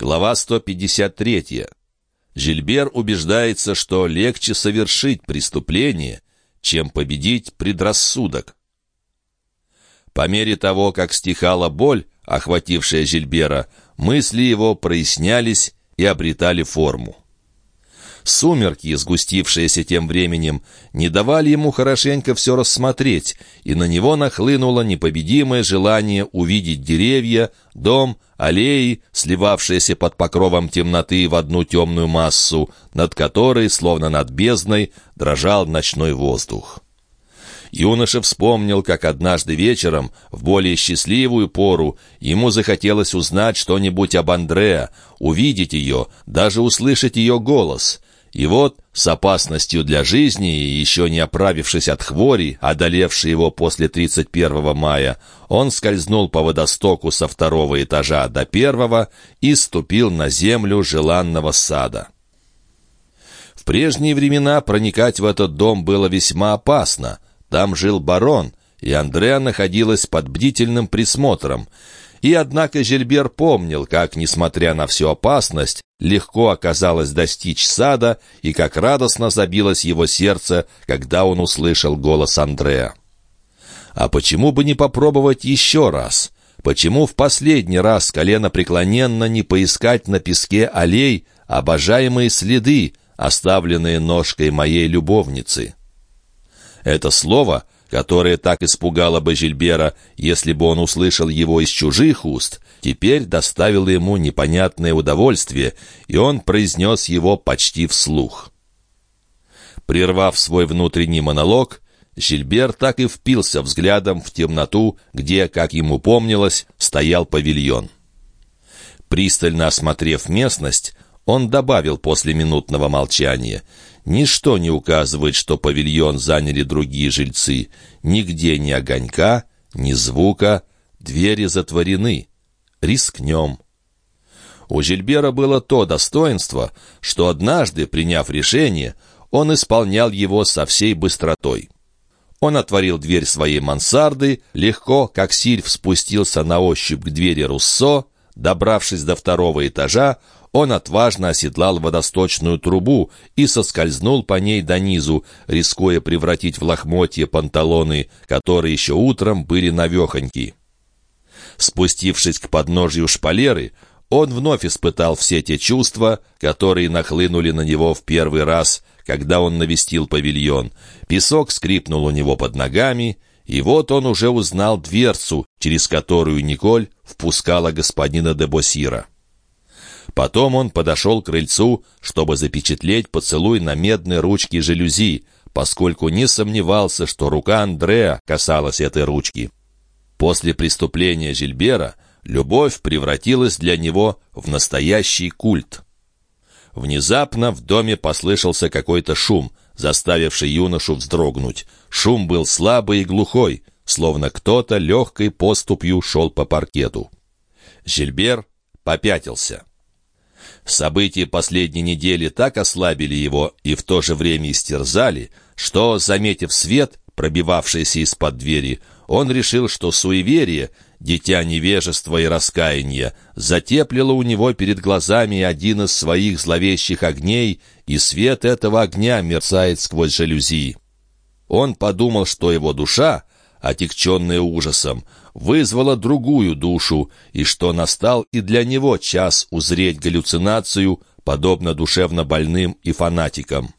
Глава 153. Жильбер убеждается, что легче совершить преступление, чем победить предрассудок. По мере того, как стихала боль, охватившая Жильбера, мысли его прояснялись и обретали форму. Сумерки, сгустившиеся тем временем, не давали ему хорошенько все рассмотреть, и на него нахлынуло непобедимое желание увидеть деревья, дом, аллеи, сливавшиеся под покровом темноты в одну темную массу, над которой, словно над бездной, дрожал ночной воздух. Юноша вспомнил, как однажды вечером, в более счастливую пору, ему захотелось узнать что-нибудь об Андреа, увидеть ее, даже услышать ее голос. И вот, с опасностью для жизни еще не оправившись от хвори, одолевшей его после 31 мая, он скользнул по водостоку со второго этажа до первого и ступил на землю желанного сада. В прежние времена проникать в этот дом было весьма опасно. Там жил барон, и Андреа находилась под бдительным присмотром. И однако Жильбер помнил, как, несмотря на всю опасность, легко оказалось достичь сада и как радостно забилось его сердце, когда он услышал голос Андрея. А почему бы не попробовать еще раз? Почему в последний раз колено преклоненно не поискать на песке аллей обожаемые следы, оставленные ножкой моей любовницы? Это слово — которое так испугало бы Жильбера, если бы он услышал его из чужих уст, теперь доставило ему непонятное удовольствие, и он произнес его почти вслух. Прервав свой внутренний монолог, Жильбер так и впился взглядом в темноту, где, как ему помнилось, стоял павильон. Пристально осмотрев местность, он добавил после минутного молчания — Ничто не указывает, что павильон заняли другие жильцы. Нигде ни огонька, ни звука, двери затворены. Рискнем. У Жильбера было то достоинство, что однажды, приняв решение, он исполнял его со всей быстротой. Он отворил дверь своей мансарды, легко, как сильф, спустился на ощупь к двери Руссо, добравшись до второго этажа, он отважно оседлал водосточную трубу и соскользнул по ней до низу, рискуя превратить в лохмотье панталоны, которые еще утром были навехоньки. Спустившись к подножью шпалеры, он вновь испытал все те чувства, которые нахлынули на него в первый раз, когда он навестил павильон. Песок скрипнул у него под ногами, и вот он уже узнал дверцу, через которую Николь впускала господина де Босира. Потом он подошел к крыльцу, чтобы запечатлеть поцелуй на медной ручке жалюзи, поскольку не сомневался, что рука Андреа касалась этой ручки. После преступления Жильбера любовь превратилась для него в настоящий культ. Внезапно в доме послышался какой-то шум, заставивший юношу вздрогнуть. Шум был слабый и глухой, словно кто-то легкой поступью шел по паркету. Жильбер попятился. События последней недели так ослабили его и в то же время истерзали, что, заметив свет, пробивавшийся из-под двери, он решил, что суеверие, дитя невежества и раскаяния, затеплило у него перед глазами один из своих зловещих огней, и свет этого огня мерцает сквозь жалюзи. Он подумал, что его душа, отягченная ужасом, вызвала другую душу, и что настал и для него час узреть галлюцинацию, подобно душевно больным и фанатикам.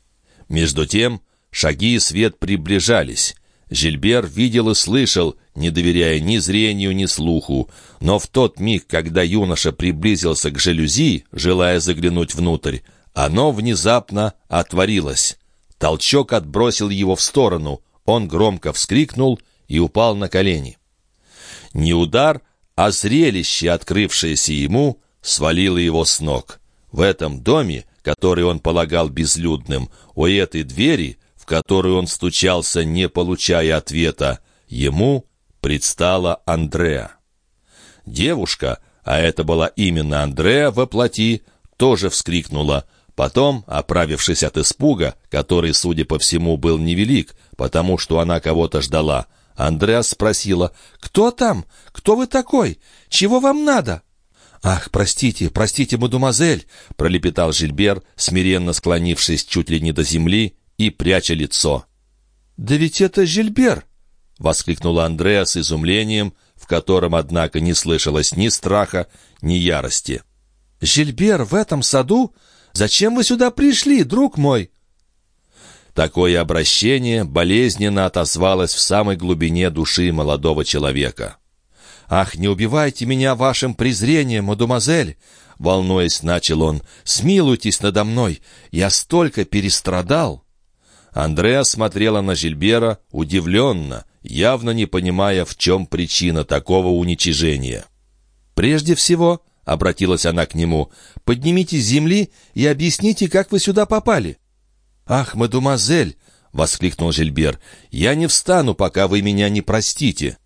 Между тем шаги и свет приближались. Жильбер видел и слышал, не доверяя ни зрению, ни слуху. Но в тот миг, когда юноша приблизился к жалюзи, желая заглянуть внутрь, оно внезапно отворилось. Толчок отбросил его в сторону. Он громко вскрикнул и упал на колени. Не удар, а зрелище, открывшееся ему, свалило его с ног. В этом доме, который он полагал безлюдным, у этой двери, в которую он стучался, не получая ответа, ему предстала Андреа. Девушка, а это была именно Андреа во плоти, тоже вскрикнула. Потом, оправившись от испуга, который, судя по всему, был невелик, потому что она кого-то ждала, Андреас спросила, «Кто там? Кто вы такой? Чего вам надо?» «Ах, простите, простите, мадемуазель!» — пролепетал Жильбер, смиренно склонившись чуть ли не до земли и пряча лицо. «Да ведь это Жильбер!» — воскликнула Андреа с изумлением, в котором, однако, не слышалось ни страха, ни ярости. «Жильбер в этом саду? Зачем вы сюда пришли, друг мой?» Такое обращение болезненно отозвалось в самой глубине души молодого человека. «Ах, не убивайте меня вашим презрением, мадемуазель!» Волнуясь, начал он. «Смилуйтесь надо мной! Я столько перестрадал!» Андреа смотрела на Жильбера удивленно, явно не понимая, в чем причина такого уничижения. «Прежде всего», — обратилась она к нему, — «поднимитесь с земли и объясните, как вы сюда попали». «Ах, мадемуазель!» — воскликнул Жильбер. «Я не встану, пока вы меня не простите».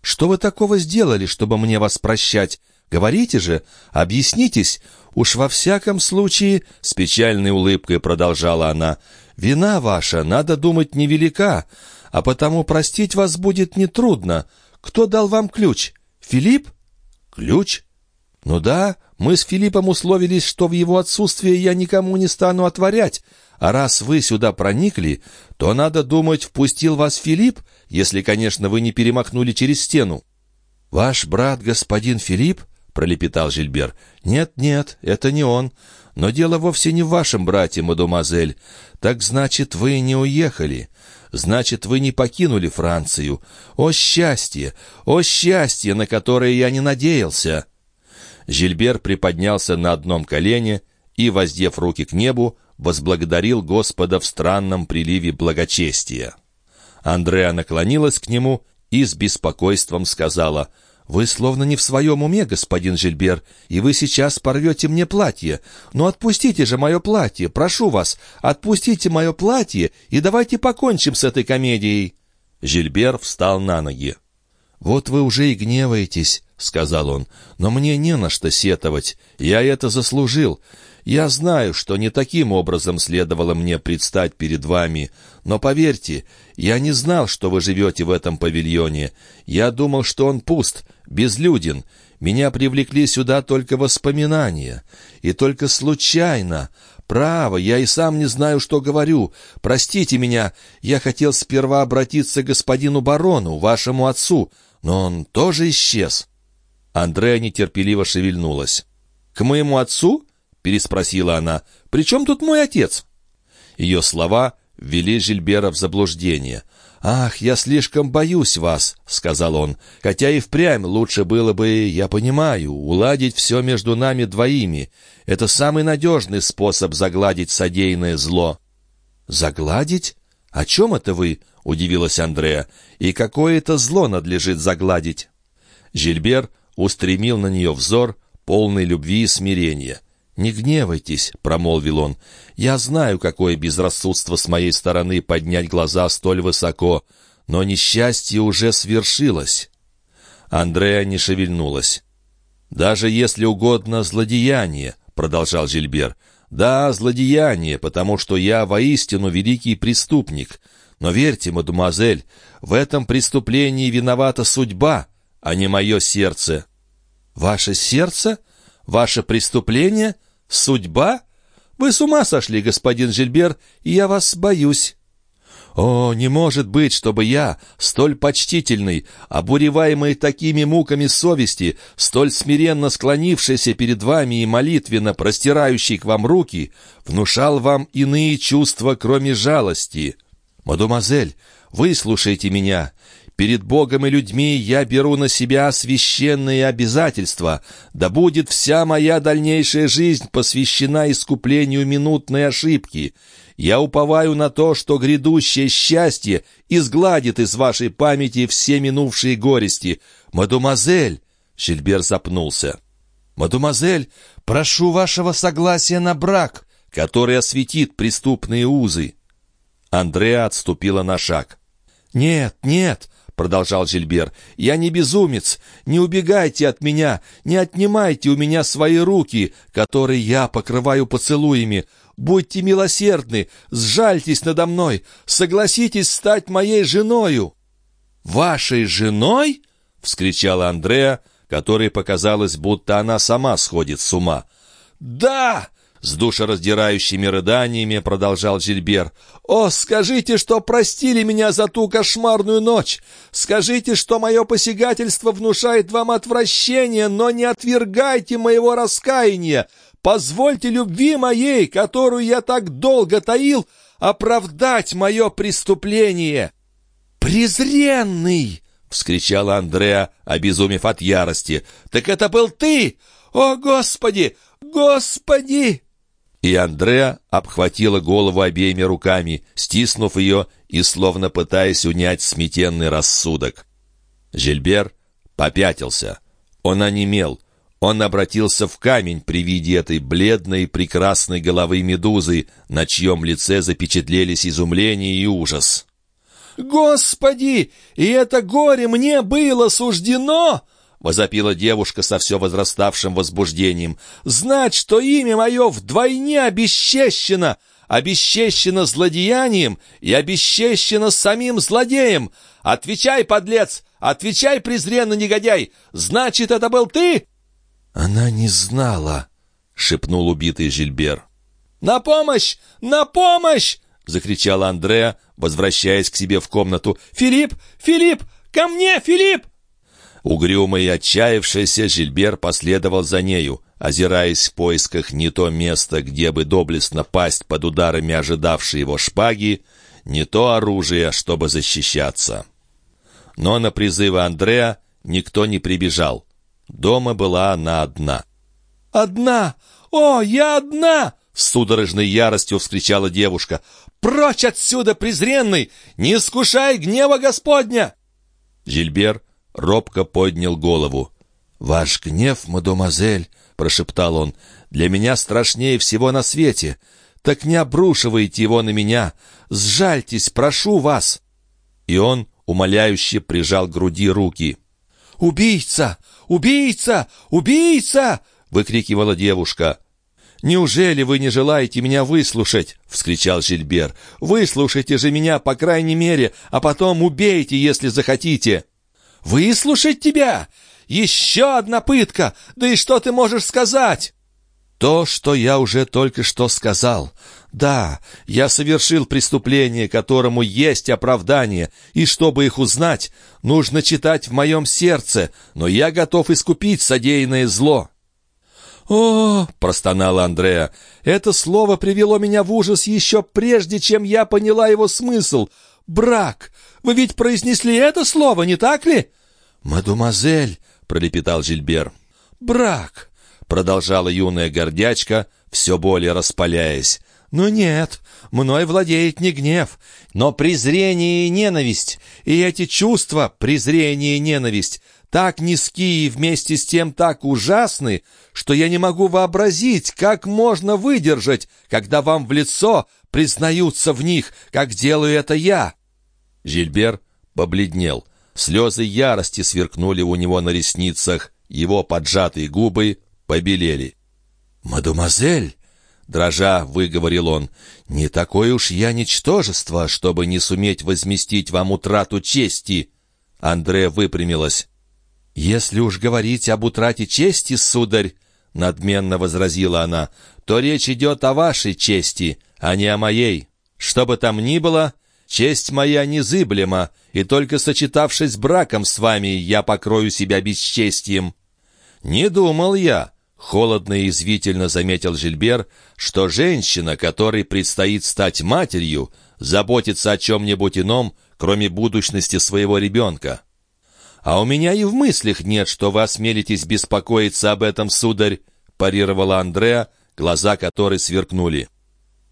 «Что вы такого сделали, чтобы мне вас прощать? Говорите же, объяснитесь. Уж во всяком случае...» — с печальной улыбкой продолжала она. «Вина ваша, надо думать, невелика, а потому простить вас будет нетрудно. Кто дал вам ключ? Филипп?» «Ключ?» «Ну да, мы с Филиппом условились, что в его отсутствие я никому не стану отворять, а раз вы сюда проникли, то, надо думать, впустил вас Филипп, если, конечно, вы не перемахнули через стену». «Ваш брат, господин Филипп?» — пролепетал Жильбер. «Нет, нет, это не он. Но дело вовсе не в вашем брате, мадемуазель. Так значит, вы не уехали. Значит, вы не покинули Францию. О счастье! О счастье, на которое я не надеялся!» Жильбер приподнялся на одном колене и, воздев руки к небу, возблагодарил Господа в странном приливе благочестия. Андреа наклонилась к нему и с беспокойством сказала, «Вы словно не в своем уме, господин Жильбер, и вы сейчас порвете мне платье. Но отпустите же мое платье, прошу вас, отпустите мое платье и давайте покончим с этой комедией». Жильбер встал на ноги. «Вот вы уже и гневаетесь», — сказал он, — «но мне не на что сетовать. Я это заслужил. Я знаю, что не таким образом следовало мне предстать перед вами, но поверьте, я не знал, что вы живете в этом павильоне. Я думал, что он пуст, безлюден. Меня привлекли сюда только воспоминания. И только случайно. Право, я и сам не знаю, что говорю. Простите меня, я хотел сперва обратиться к господину барону, вашему отцу, но он тоже исчез». Андрея нетерпеливо шевельнулась. «К моему отцу?» переспросила она. «При чем тут мой отец?» Ее слова ввели Жильбера в заблуждение. «Ах, я слишком боюсь вас», — сказал он, «хотя и впрямь лучше было бы, я понимаю, уладить все между нами двоими. Это самый надежный способ загладить содеянное зло». «Загладить? О чем это вы?» — удивилась Андреа. «И какое это зло надлежит загладить?» Жильбер устремил на нее взор, полный любви и смирения. «Не гневайтесь», — промолвил он. «Я знаю, какое безрассудство с моей стороны поднять глаза столь высоко, но несчастье уже свершилось». Андреа не шевельнулась. «Даже если угодно злодеяние», — продолжал Жильбер. «Да, злодеяние, потому что я воистину великий преступник. Но верьте, мадемуазель, в этом преступлении виновата судьба, а не мое сердце». «Ваше сердце? Ваше преступление?» Судьба? Вы с ума сошли, господин Жильбер, и я вас боюсь». «О, не может быть, чтобы я, столь почтительный, обуреваемый такими муками совести, столь смиренно склонившийся перед вами и молитвенно простирающий к вам руки, внушал вам иные чувства, кроме жалости. Мадемуазель, выслушайте меня. Перед Богом и людьми я беру на себя священные обязательства. Да будет вся моя дальнейшая жизнь посвящена искуплению минутной ошибки. Я уповаю на то, что грядущее счастье изгладит из вашей памяти все минувшие горести. Мадемуазель!» Шильбер запнулся. «Мадемуазель, прошу вашего согласия на брак, который осветит преступные узы». Андреа отступила на шаг. «Нет, нет, продолжал Жильбер, — «я не безумец. Не убегайте от меня, не отнимайте у меня свои руки, которые я покрываю поцелуями. Будьте милосердны, сжальтесь надо мной, согласитесь стать моей женою». «Вашей женой?» — вскричала Андреа, которой показалось, будто она сама сходит с ума. «Да!» С душераздирающими рыданиями продолжал Жильбер. «О, скажите, что простили меня за ту кошмарную ночь! Скажите, что мое посягательство внушает вам отвращение, но не отвергайте моего раскаяния! Позвольте любви моей, которую я так долго таил, оправдать мое преступление!» «Презренный!» — вскричала Андреа, обезумев от ярости. «Так это был ты! О, Господи! Господи!» И Андреа обхватила голову обеими руками, стиснув ее и словно пытаясь унять сметенный рассудок. Жильбер попятился. Он онемел. Он обратился в камень при виде этой бледной, прекрасной головы медузы, на чьем лице запечатлелись изумление и ужас. «Господи! И это горе мне было суждено!» — возопила девушка со все возраставшим возбуждением. «Знать, что имя мое вдвойне обесчещено, обесчещено злодеянием и обесчещено самим злодеем! Отвечай, подлец! Отвечай, презренный негодяй! Значит, это был ты?» «Она не знала», — шепнул убитый Жильбер. «На помощь! На помощь!» — закричала Андреа, возвращаясь к себе в комнату. «Филипп! Филипп! Ко мне, Филипп!» Угрюмый и отчаявшийся Жильбер последовал за нею, озираясь в поисках не то места, где бы доблестно пасть под ударами ожидавшей его шпаги, не то оружие, чтобы защищаться. Но на призывы Андреа никто не прибежал. Дома была она одна. «Одна! О, я одна!» — с судорожной яростью вскричала девушка. «Прочь отсюда, презренный! Не искушай гнева Господня!» Жильбер робко поднял голову. «Ваш гнев, мадемуазель», — прошептал он, — «для меня страшнее всего на свете. Так не обрушивайте его на меня. Сжальтесь, прошу вас». И он умоляюще прижал к груди руки. «Убийца! Убийца! Убийца!» — выкрикивала девушка. «Неужели вы не желаете меня выслушать?» — вскричал Жильбер. «Выслушайте же меня, по крайней мере, а потом убейте, если захотите». «Выслушать тебя? Еще одна пытка! Да и что ты можешь сказать?» «То, что я уже только что сказал. Да, я совершил преступление, которому есть оправдание, и чтобы их узнать, нужно читать в моем сердце, но я готов искупить содеянное зло». «О!» — простонала Андреа. «Это слово привело меня в ужас еще прежде, чем я поняла его смысл. Брак! Вы ведь произнесли это слово, не так ли?» «Мадемуазель!» — пролепетал Жильбер. «Брак!» — продолжала юная гордячка, все более распаляясь. «Но нет, мной владеет не гнев, но презрение и ненависть. И эти чувства, презрение и ненависть, так низкие и вместе с тем так ужасны, что я не могу вообразить, как можно выдержать, когда вам в лицо признаются в них, как делаю это я». Жильбер побледнел. Слезы ярости сверкнули у него на ресницах, его поджатые губы побелели. «Мадемуазель!» — дрожа выговорил он. «Не такое уж я ничтожество, чтобы не суметь возместить вам утрату чести!» Андре выпрямилась. «Если уж говорить об утрате чести, сударь, — надменно возразила она, — то речь идет о вашей чести, а не о моей. Что бы там ни было, честь моя незыблема, и только сочетавшись браком с вами, я покрою себя бесчестием». «Не думал я», — холодно и извительно заметил Жильбер, «что женщина, которой предстоит стать матерью, заботится о чем-нибудь ином, кроме будущности своего ребенка». «А у меня и в мыслях нет, что вы осмелитесь беспокоиться об этом, сударь», — парировала Андреа, глаза которой сверкнули.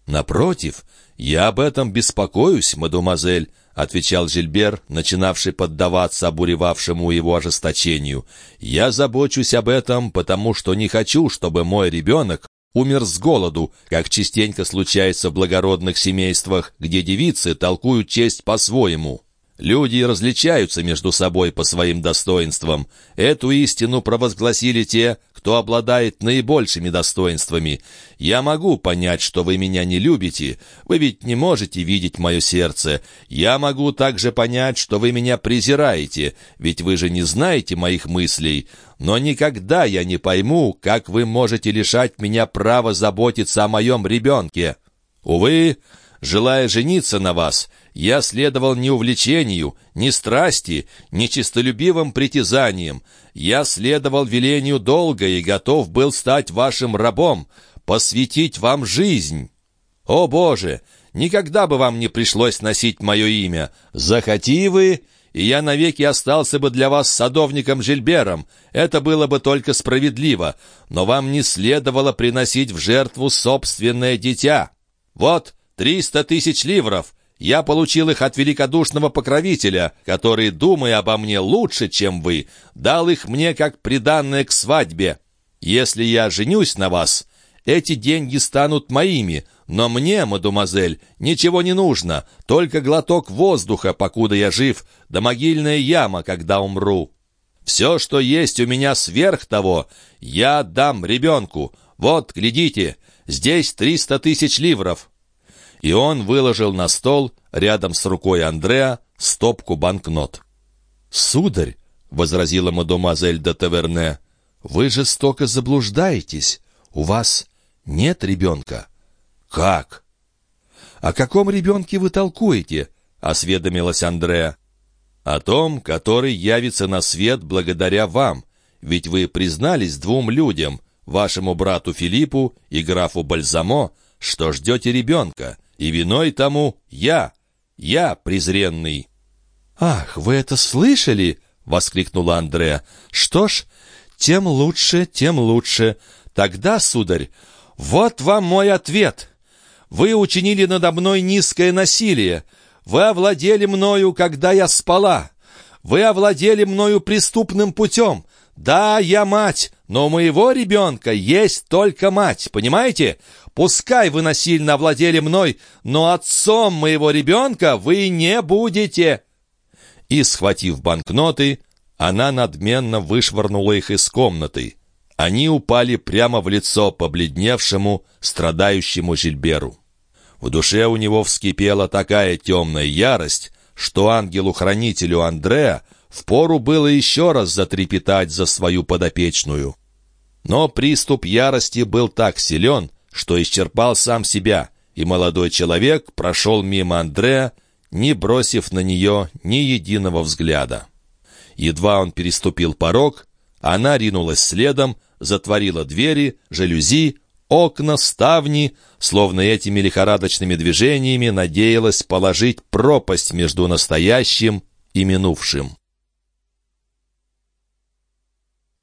«Напротив, я об этом беспокоюсь, мадемуазель», — отвечал Жильбер, начинавший поддаваться обуревавшему его ожесточению. «Я забочусь об этом, потому что не хочу, чтобы мой ребенок умер с голоду, как частенько случается в благородных семействах, где девицы толкуют честь по-своему». Люди различаются между собой по своим достоинствам. Эту истину провозгласили те, кто обладает наибольшими достоинствами. Я могу понять, что вы меня не любите. Вы ведь не можете видеть мое сердце. Я могу также понять, что вы меня презираете, ведь вы же не знаете моих мыслей. Но никогда я не пойму, как вы можете лишать меня права заботиться о моем ребенке. Увы, желая жениться на вас, я следовал не увлечению, не страсти, не честолюбивым притязаниям. Я следовал велению долга и готов был стать вашим рабом, посвятить вам жизнь. О, Боже! Никогда бы вам не пришлось носить мое имя. Захоти вы, и я навеки остался бы для вас садовником Жильбером. Это было бы только справедливо, но вам не следовало приносить в жертву собственное дитя. Вот триста тысяч ливров, я получил их от великодушного покровителя, который, думая обо мне лучше, чем вы, дал их мне как приданное к свадьбе. Если я женюсь на вас, эти деньги станут моими, но мне, мадемуазель, ничего не нужно, только глоток воздуха, покуда я жив, да могильная яма, когда умру. Все, что есть у меня сверх того, я отдам ребенку. Вот, глядите, здесь триста тысяч ливров» и он выложил на стол рядом с рукой Андреа стопку банкнот. «Сударь», — возразила мадемуазель де Таверне, — «вы жестоко заблуждаетесь. У вас нет ребенка». «Как?» «О каком ребенке вы толкуете?» — осведомилась Андреа. «О том, который явится на свет благодаря вам, ведь вы признались двум людям, вашему брату Филиппу и графу Бальзамо, что ждете ребенка, и виной тому я, я презренный». «Ах, вы это слышали?» — воскликнула Андреа. «Что ж, тем лучше, тем лучше. Тогда, сударь, вот вам мой ответ. Вы учинили надо мной низкое насилие. Вы овладели мною, когда я спала. Вы овладели мною преступным путем. Да, я мать, но у моего ребенка есть только мать, понимаете? Пускай вы насильно овладели мной, но отцом моего ребенка вы не будете!» И, схватив банкноты, она надменно вышвырнула их из комнаты. Они упали прямо в лицо побледневшему, страдающему Жильберу. В душе у него вскипела такая темная ярость, что ангелу-хранителю Андреа впору было еще раз затрепетать за свою подопечную. Но приступ ярости был так силен, что исчерпал сам себя, и молодой человек прошел мимо Андреа, не бросив на нее ни единого взгляда. Едва он переступил порог, она ринулась следом, затворила двери, жалюзи, окна, ставни, словно этими лихорадочными движениями надеялась положить пропасть между настоящим и минувшим.